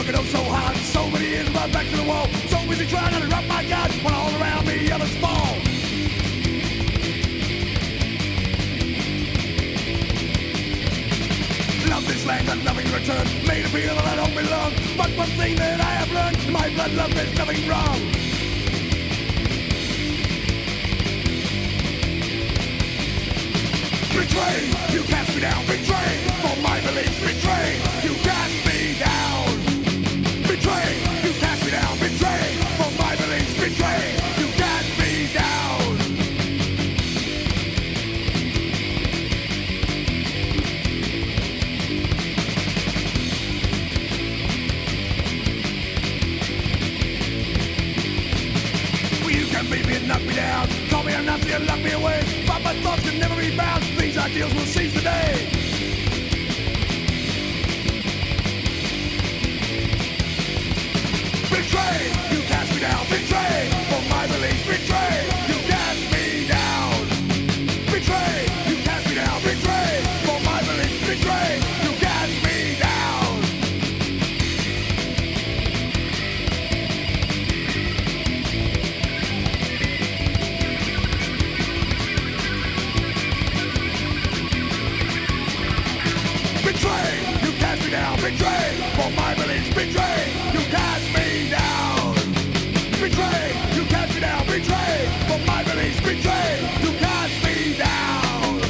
looking up so hard. So many years my back to the wall. So busy trying to drop my guard when all around me others fall. Love this land and in return. Made to feel that I don't belong. But one thing that I have learned, in my blood love is nothing wrong. Betrayed, you cast me down, betrayed. Can beat me and knock me down, call me a Nazi and lock me away, but my thoughts can never be bound. These ideals will seize the day. Betray, for my beliefs. Betray, you cast me down. Betray, you cast me down. Betray, for my beliefs. Betray, you cast me down.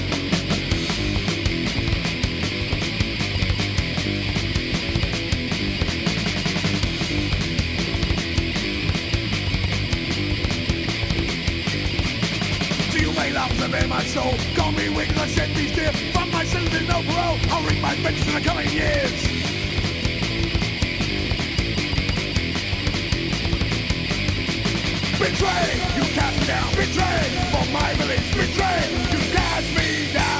So you may love them in my soul. Call me weak I shed these tears. My sins there's no parole. I'll reap my vengeance in the coming years. Betray, you cast me down. Betray, for my beliefs. Betray, you cast me down.